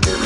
character.